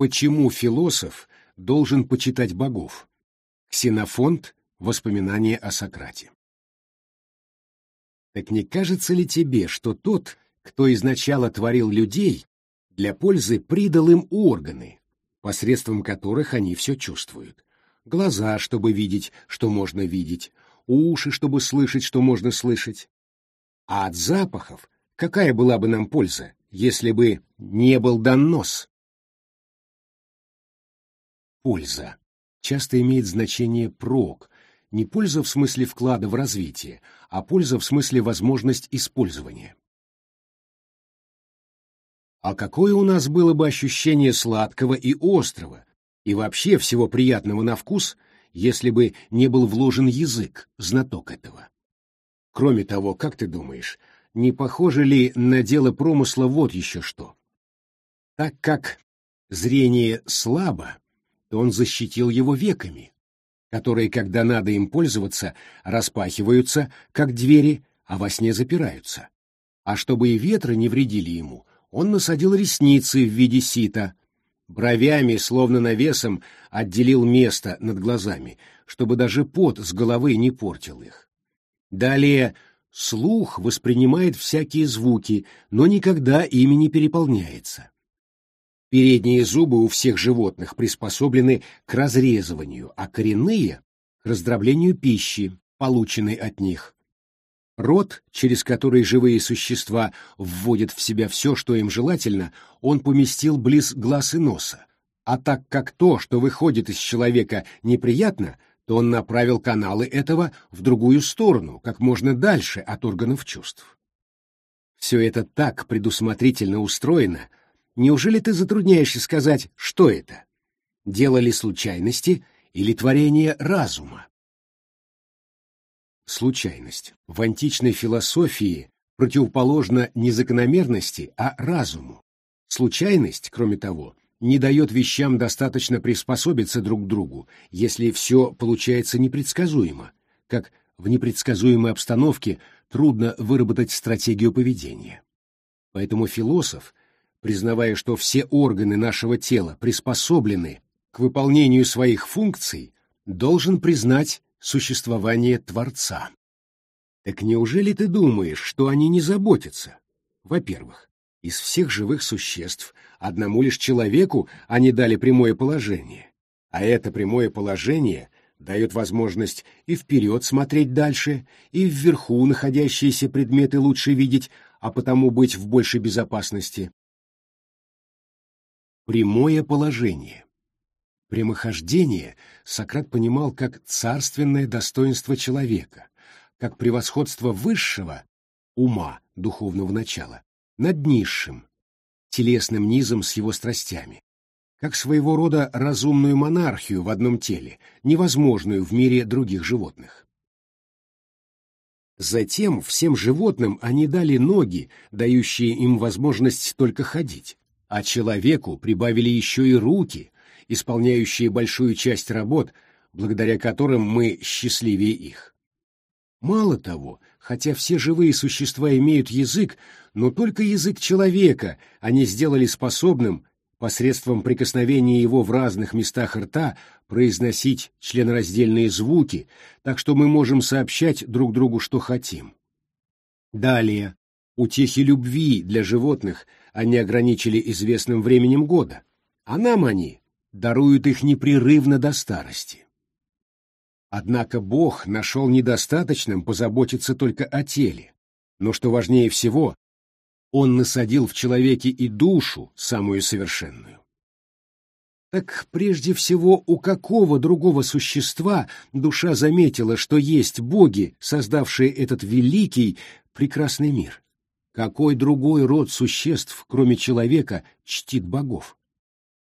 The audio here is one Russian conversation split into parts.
Почему философ должен почитать богов? Ксенофонт Воспоминания о Сократе. Так не кажется ли тебе, что тот, кто изначально творил людей, для пользы придал им органы, посредством которых они все чувствуют? Глаза, чтобы видеть, что можно видеть, уши, чтобы слышать, что можно слышать. А от запахов какая была бы нам польза, если бы не был дан нос? Польза часто имеет значение прок, не польза в смысле вклада в развитие, а польза в смысле возможность использования. А какое у нас было бы ощущение сладкого и острого, и вообще всего приятного на вкус, если бы не был вложен язык, знаток этого? Кроме того, как ты думаешь, не похоже ли на дело промысла вот еще что? Так как зрение слабо, он защитил его веками, которые, когда надо им пользоваться, распахиваются, как двери, а во сне запираются. А чтобы и ветры не вредили ему, он насадил ресницы в виде сита, бровями, словно навесом, отделил место над глазами, чтобы даже пот с головы не портил их. Далее слух воспринимает всякие звуки, но никогда ими не переполняется. Передние зубы у всех животных приспособлены к разрезыванию, а коренные — к раздроблению пищи, полученной от них. Рот, через который живые существа вводят в себя все, что им желательно, он поместил близ глаз и носа. А так как то, что выходит из человека, неприятно, то он направил каналы этого в другую сторону, как можно дальше от органов чувств. Все это так предусмотрительно устроено — Неужели ты затрудняешься сказать, что это? Дело ли случайности или творение разума? Случайность. В античной философии противоположна не закономерности, а разуму. Случайность, кроме того, не дает вещам достаточно приспособиться друг к другу, если все получается непредсказуемо, как в непредсказуемой обстановке трудно выработать стратегию поведения. Поэтому философ признавая, что все органы нашего тела приспособлены к выполнению своих функций, должен признать существование Творца. Так неужели ты думаешь, что они не заботятся? Во-первых, из всех живых существ одному лишь человеку они дали прямое положение, а это прямое положение дает возможность и вперед смотреть дальше, и вверху находящиеся предметы лучше видеть, а потому быть в большей безопасности. Прямое положение. Прямохождение Сократ понимал как царственное достоинство человека, как превосходство высшего ума духовного начала над низшим, телесным низом с его страстями, как своего рода разумную монархию в одном теле, невозможную в мире других животных. Затем всем животным они дали ноги, дающие им возможность только ходить, а человеку прибавили еще и руки, исполняющие большую часть работ, благодаря которым мы счастливее их. Мало того, хотя все живые существа имеют язык, но только язык человека они сделали способным посредством прикосновения его в разных местах рта произносить членораздельные звуки, так что мы можем сообщать друг другу, что хотим. Далее, утехи любви для животных – они ограничили известным временем года, а нам они даруют их непрерывно до старости. Однако Бог нашел недостаточным позаботиться только о теле, но, что важнее всего, Он насадил в человеке и душу, самую совершенную. Так прежде всего, у какого другого существа душа заметила, что есть боги, создавшие этот великий, прекрасный мир? Какой другой род существ, кроме человека, чтит богов?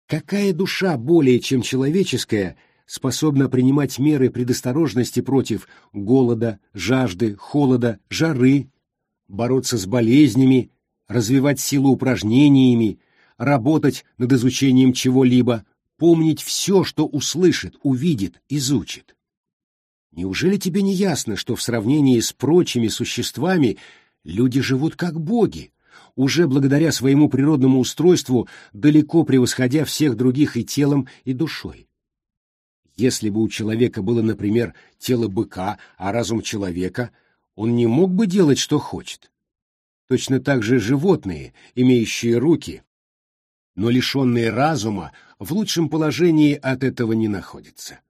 Какая душа более чем человеческая способна принимать меры предосторожности против голода, жажды, холода, жары, бороться с болезнями, развивать силу упражнениями, работать над изучением чего-либо, помнить все, что услышит, увидит, изучит? Неужели тебе не ясно, что в сравнении с прочими существами Люди живут как боги, уже благодаря своему природному устройству далеко превосходя всех других и телом, и душой. Если бы у человека было, например, тело быка, а разум человека, он не мог бы делать, что хочет. Точно так же животные, имеющие руки, но лишенные разума, в лучшем положении от этого не находятся.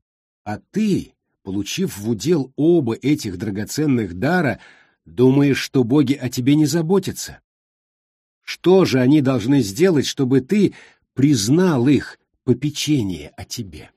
А ты, получив в удел оба этих драгоценных дара, думаешь, что боги о тебе не заботятся? Что же они должны сделать, чтобы ты признал их попечение о тебе?